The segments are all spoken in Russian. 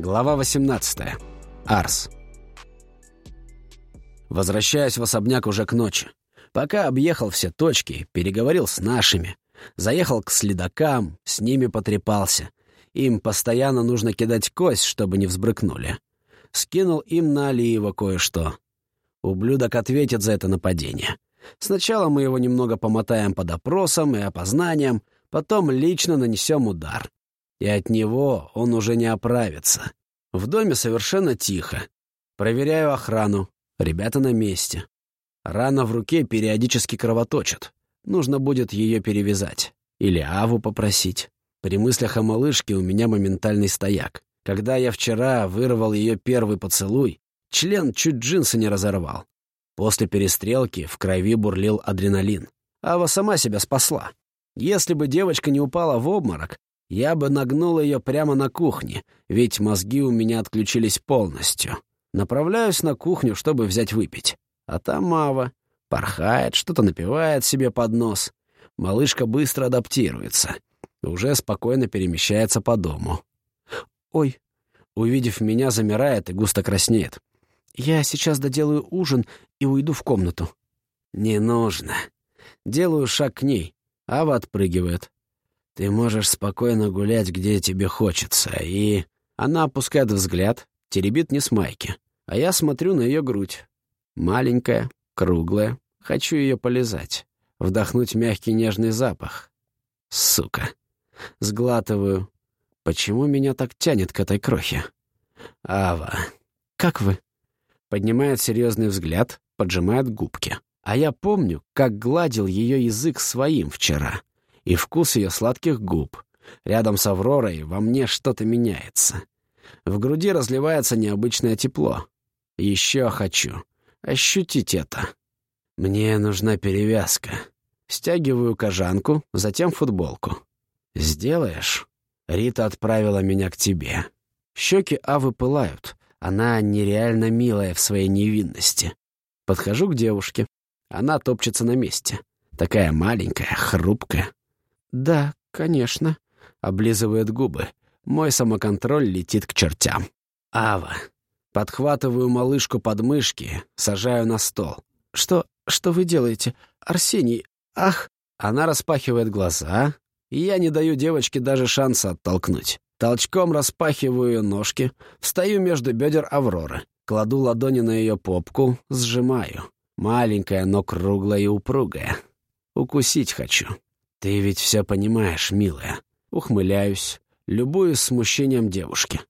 Глава 18. Арс. Возвращаюсь в особняк уже к ночи. Пока объехал все точки, переговорил с нашими, заехал к следакам, с ними потрепался. Им постоянно нужно кидать кость, чтобы не взбрыкнули. Скинул им на Алиева кое-что. Ублюдок ответит за это нападение. Сначала мы его немного помотаем по допросам и опознаниям, потом лично нанесем удар и от него он уже не оправится. В доме совершенно тихо. Проверяю охрану. Ребята на месте. Рана в руке периодически кровоточит. Нужно будет ее перевязать. Или Аву попросить. При мыслях о малышке у меня моментальный стояк. Когда я вчера вырвал ее первый поцелуй, член чуть джинсы не разорвал. После перестрелки в крови бурлил адреналин. Ава сама себя спасла. Если бы девочка не упала в обморок, я бы нагнул ее прямо на кухне, ведь мозги у меня отключились полностью. Направляюсь на кухню, чтобы взять выпить. А там Мава. Порхает, что-то напивает себе под нос. Малышка быстро адаптируется. Уже спокойно перемещается по дому. «Ой!» Увидев меня, замирает и густо краснеет. «Я сейчас доделаю ужин и уйду в комнату». «Не нужно». Делаю шаг к ней. Ава отпрыгивает. Ты можешь спокойно гулять, где тебе хочется, и...» Она опускает взгляд, теребит не с майки, а я смотрю на ее грудь. Маленькая, круглая, хочу ее полизать, вдохнуть мягкий нежный запах. Сука. Сглатываю. Почему меня так тянет к этой крохе? Ава. Как вы? Поднимает серьезный взгляд, поджимает губки. А я помню, как гладил ее язык своим вчера и вкус ее сладких губ. Рядом с Авророй во мне что-то меняется. В груди разливается необычное тепло. Еще хочу ощутить это. Мне нужна перевязка. Стягиваю кожанку, затем футболку. «Сделаешь?» Рита отправила меня к тебе. Щеки Авы пылают. Она нереально милая в своей невинности. Подхожу к девушке. Она топчется на месте. Такая маленькая, хрупкая. «Да, конечно», — облизывает губы. Мой самоконтроль летит к чертям. «Ава». Подхватываю малышку под мышки, сажаю на стол. «Что... что вы делаете? Арсений... Ах!» Она распахивает глаза, и я не даю девочке даже шанса оттолкнуть. Толчком распахиваю ножки, встаю между бедер Авроры, кладу ладони на ее попку, сжимаю. Маленькая, но круглая и упругая. Укусить хочу. «Ты ведь все понимаешь, милая». Ухмыляюсь, любую смущением девушки.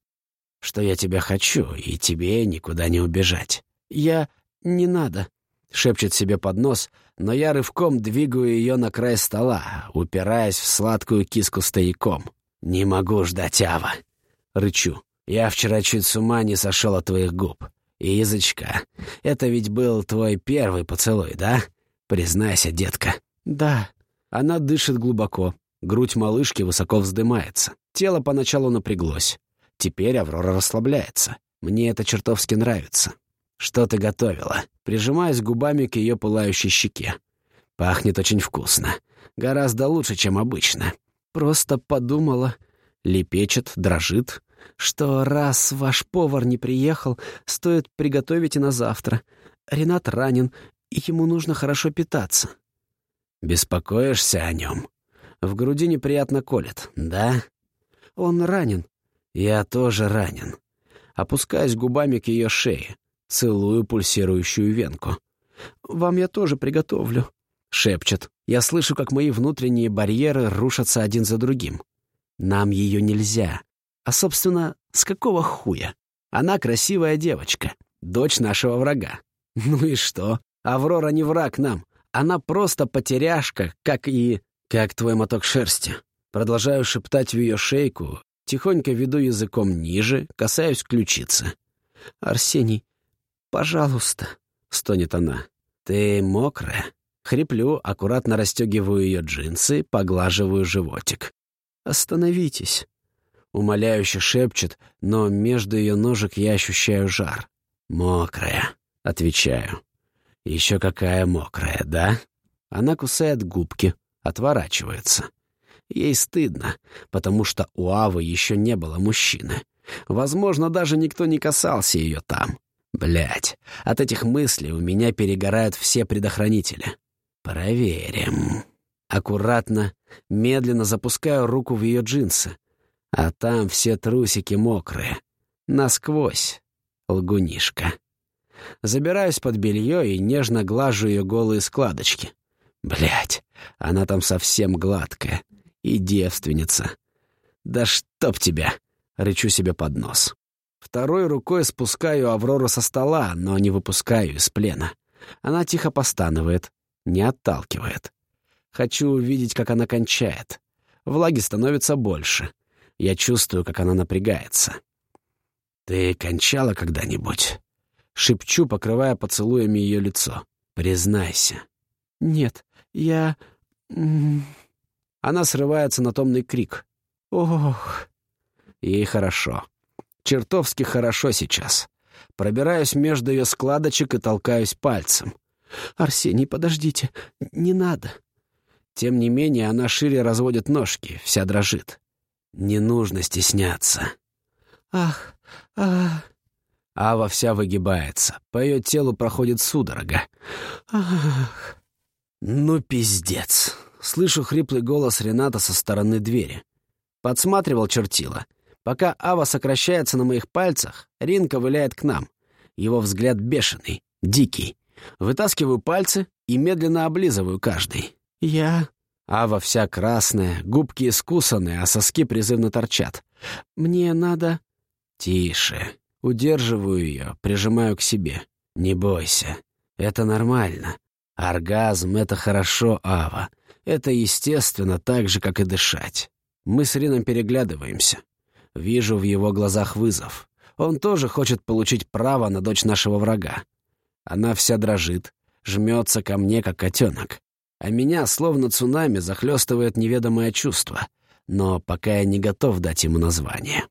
«Что я тебя хочу, и тебе никуда не убежать». «Я... не надо», — шепчет себе под нос, но я рывком двигаю ее на край стола, упираясь в сладкую киску стояком. «Не могу ждать, Ава!» — рычу. «Я вчера чуть с ума не сошел от твоих губ. И язычка. Это ведь был твой первый поцелуй, да? Признайся, детка». «Да», она дышит глубоко. Грудь малышки высоко вздымается. Тело поначалу напряглось. Теперь Аврора расслабляется. Мне это чертовски нравится. Что ты готовила? Прижимаясь губами к ее пылающей щеке. Пахнет очень вкусно. Гораздо лучше, чем обычно. Просто подумала. Лепечет, дрожит. Что раз ваш повар не приехал, стоит приготовить и на завтра. Ренат ранен, и ему нужно хорошо питаться. Беспокоишься о нем? В груди неприятно колет, да? Он ранен. Я тоже ранен. Опускаюсь губами к ее шее, целую пульсирующую венку. «Вам я тоже приготовлю», — шепчет. Я слышу, как мои внутренние барьеры рушатся один за другим. Нам ее нельзя. А, собственно, с какого хуя? Она красивая девочка, дочь нашего врага. Ну и что? Аврора не враг нам. Она просто потеряшка, как и... как твой моток шерсти. Продолжаю шептать в ее шейку, тихонько веду языком ниже, касаюсь ключицы. «Арсений, пожалуйста», — стонет она. «Ты мокрая?» Хриплю, аккуратно расстегиваю ее джинсы, поглаживаю животик. «Остановитесь», — умоляюще шепчет, но между ее ножек я ощущаю жар. «Мокрая», — отвечаю. Еще какая мокрая, да? Она кусает губки, отворачивается. Ей стыдно, потому что у Авы еще не было мужчины. Возможно, даже никто не касался ее там. Блять, от этих мыслей у меня перегорают все предохранители. Проверим. Аккуратно, медленно запускаю руку в ее джинсы. А там все трусики мокрые. Насквозь. Лгунишка. Забираюсь под белье и нежно глажу ее голые складочки. Блять, она там совсем гладкая. И девственница. Да чтоб тебя! Рычу себе под нос. Второй рукой спускаю Аврору со стола, но не выпускаю из плена. Она тихо постанывает, не отталкивает. Хочу увидеть, как она кончает. Влаги становится больше. Я чувствую, как она напрягается. «Ты кончала когда-нибудь?» Шепчу, покрывая поцелуями ее лицо. «Признайся». «Нет, я...» Она срывается на томный крик. «Ох...» Ей хорошо. Чертовски хорошо сейчас. Пробираюсь между ее складочек и толкаюсь пальцем. «Арсений, подождите, не надо». Тем не менее, она шире разводит ножки, вся дрожит. Не нужно стесняться. «Ах, а...» Ава вся выгибается. По ее телу проходит судорога. «Ах...» «Ну, пиздец!» Слышу хриплый голос Рената со стороны двери. Подсматривал чертила. Пока Ава сокращается на моих пальцах, Рин ковыляет к нам. Его взгляд бешеный, дикий. Вытаскиваю пальцы и медленно облизываю каждый. «Я...» Ава вся красная, губки искусанные, а соски призывно торчат. «Мне надо...» «Тише». Удерживаю ее, прижимаю к себе. «Не бойся. Это нормально. Оргазм — это хорошо, Ава. Это естественно, так же, как и дышать. Мы с Рином переглядываемся. Вижу в его глазах вызов. Он тоже хочет получить право на дочь нашего врага. Она вся дрожит, жмется ко мне, как котенок. А меня, словно цунами, захлестывает неведомое чувство. Но пока я не готов дать ему название.